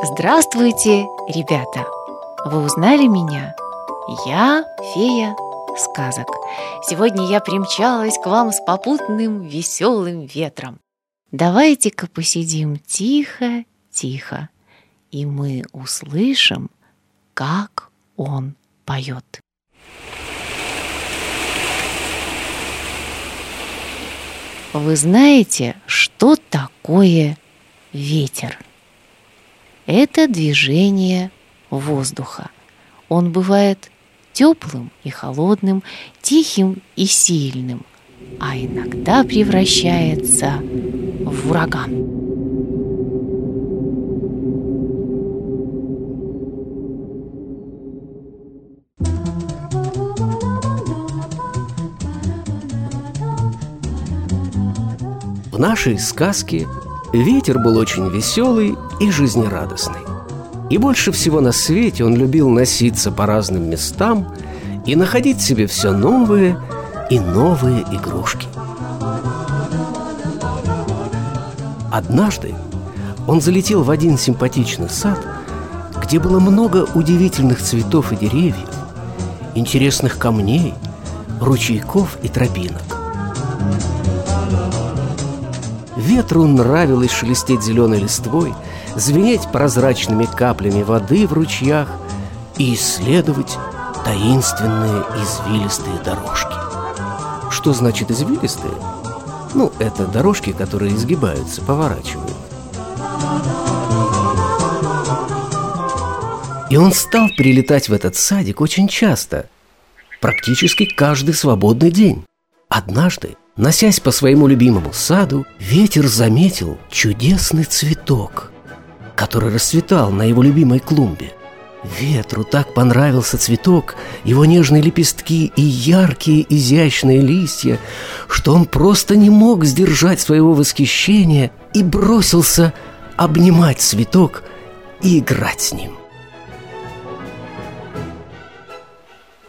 Здравствуйте, ребята! Вы узнали меня? Я фея сказок. Сегодня я примчалась к вам с попутным веселым ветром. Давайте-ка посидим тихо-тихо, и мы услышим, как он поет. Вы знаете, что такое ветер? Это движение воздуха. Он бывает теплым и холодным, тихим и сильным, а иногда превращается в ураган. В нашей сказке ветер был очень веселый и жизнерадостный. И больше всего на свете он любил носиться по разным местам и находить себе все новые и новые игрушки. Однажды он залетел в один симпатичный сад, где было много удивительных цветов и деревьев, интересных камней, ручейков и тропинок. Ветру нравилось шелестеть зеленой листвой – звенеть прозрачными каплями воды в ручьях и исследовать таинственные извилистые дорожки. Что значит извилистые? Ну, это дорожки, которые изгибаются, поворачивают. И он стал прилетать в этот садик очень часто, практически каждый свободный день. Однажды, носясь по своему любимому саду, ветер заметил чудесный цветок – который расцветал на его любимой клумбе. Ветру так понравился цветок, его нежные лепестки и яркие изящные листья, что он просто не мог сдержать своего восхищения и бросился обнимать цветок и играть с ним.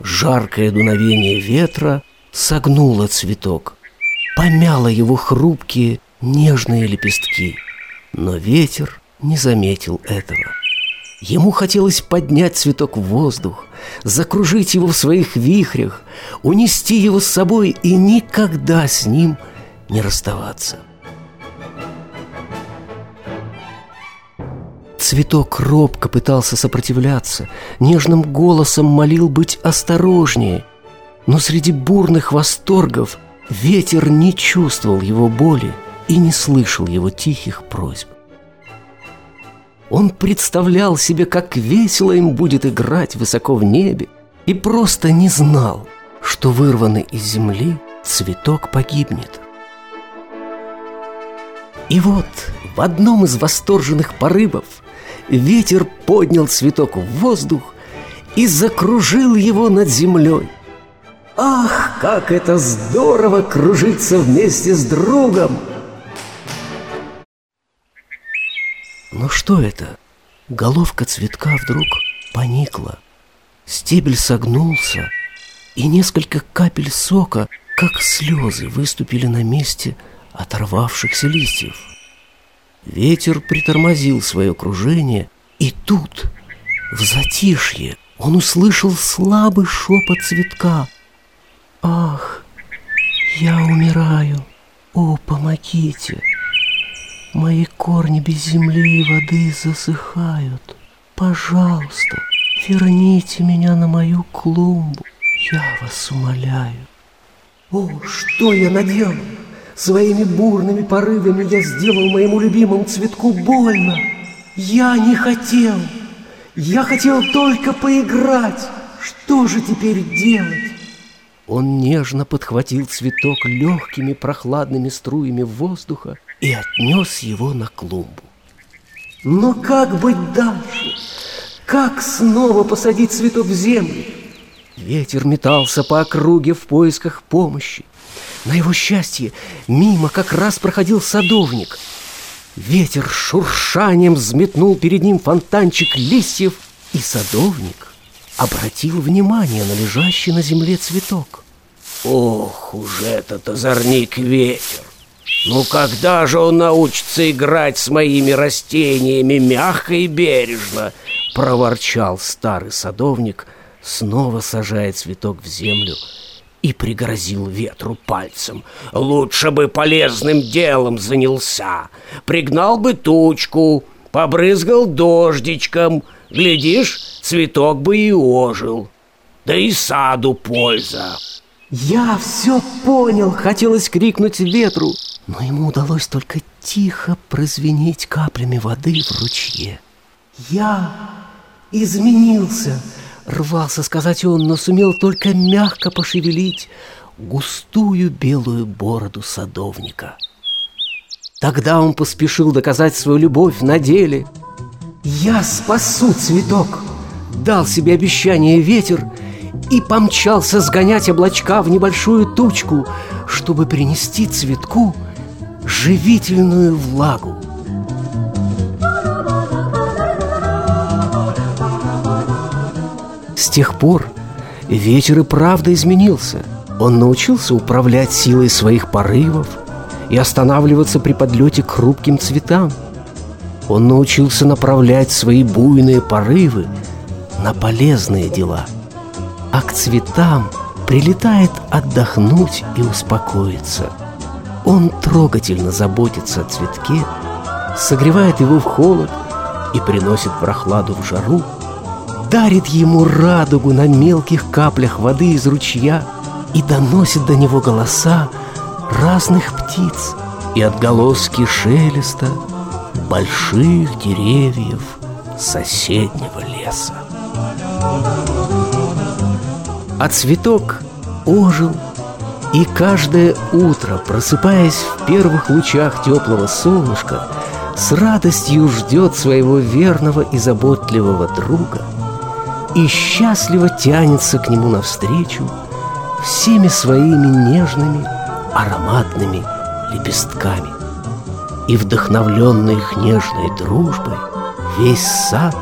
Жаркое дуновение ветра согнуло цветок, помяло его хрупкие нежные лепестки. Но ветер не заметил этого. Ему хотелось поднять цветок в воздух, закружить его в своих вихрях, унести его с собой и никогда с ним не расставаться. Цветок робко пытался сопротивляться, нежным голосом молил быть осторожнее, но среди бурных восторгов ветер не чувствовал его боли и не слышал его тихих просьб. Он представлял себе, как весело им будет играть высоко в небе, и просто не знал, что вырванный из земли цветок погибнет. И вот в одном из восторженных порывов ветер поднял цветок в воздух и закружил его над землей. Ах, как это здорово кружиться вместе с другом! Но что это? Головка цветка вдруг поникла. Стебель согнулся, и несколько капель сока, как слезы, выступили на месте оторвавшихся листьев. Ветер притормозил свое кружение, и тут, в затишье, он услышал слабый шепот цветка. «Ах, я умираю! О, помогите!» Мои корни без земли и воды засыхают. Пожалуйста, верните меня на мою клумбу. Я вас умоляю. О, что я наделал? Своими бурными порывами я сделал моему любимому цветку больно. Я не хотел. Я хотел только поиграть. Что же теперь делать? Он нежно подхватил цветок легкими прохладными струями воздуха и отнес его на клумбу. Но как быть дальше? Как снова посадить цветок в землю? Ветер метался по округе в поисках помощи. На его счастье мимо как раз проходил садовник. Ветер шуршанием взметнул перед ним фонтанчик листьев, и садовник обратил внимание на лежащий на земле цветок. Ох уж этот озорник ветер! Ну когда же он научится играть с моими растениями мягко и бережно? Проворчал старый садовник, снова сажая цветок в землю и пригрозил ветру пальцем. Лучше бы полезным делом занялся. Пригнал бы тучку, побрызгал дождичком. Глядишь, цветок бы и ожил. Да и саду польза. «Я все понял!» — хотелось крикнуть ветру, но ему удалось только тихо прозвенеть каплями воды в ручье. «Я изменился!» — рвался сказать он, но сумел только мягко пошевелить густую белую бороду садовника. Тогда он поспешил доказать свою любовь на деле. «Я спасу цветок!» — дал себе обещание ветер — и помчался сгонять облачка в небольшую тучку, чтобы принести цветку живительную влагу. С тех пор ветер и правда изменился. Он научился управлять силой своих порывов и останавливаться при подлете к хрупким цветам. Он научился направлять свои буйные порывы на полезные дела – а к цветам прилетает отдохнуть и успокоиться. Он трогательно заботится о цветке, согревает его в холод и приносит прохладу в жару, дарит ему радугу на мелких каплях воды из ручья и доносит до него голоса разных птиц и отголоски шелеста больших деревьев соседнего леса а цветок ожил и каждое утро, просыпаясь в первых лучах теплого солнышка, с радостью ждет своего верного и заботливого друга и счастливо тянется к нему навстречу всеми своими нежными ароматными лепестками. И вдохновленный их нежной дружбой весь сад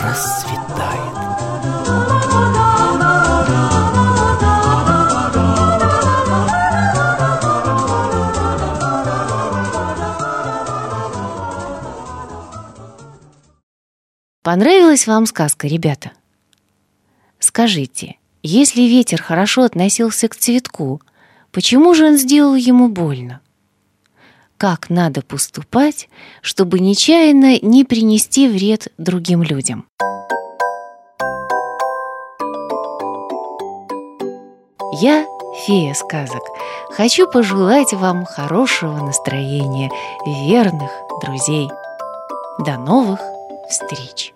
расцветает. Понравилась вам сказка, ребята? Скажите, если ветер хорошо относился к цветку, почему же он сделал ему больно? Как надо поступать, чтобы нечаянно не принести вред другим людям? Я, фея сказок, хочу пожелать вам хорошего настроения, верных друзей. До новых встреч!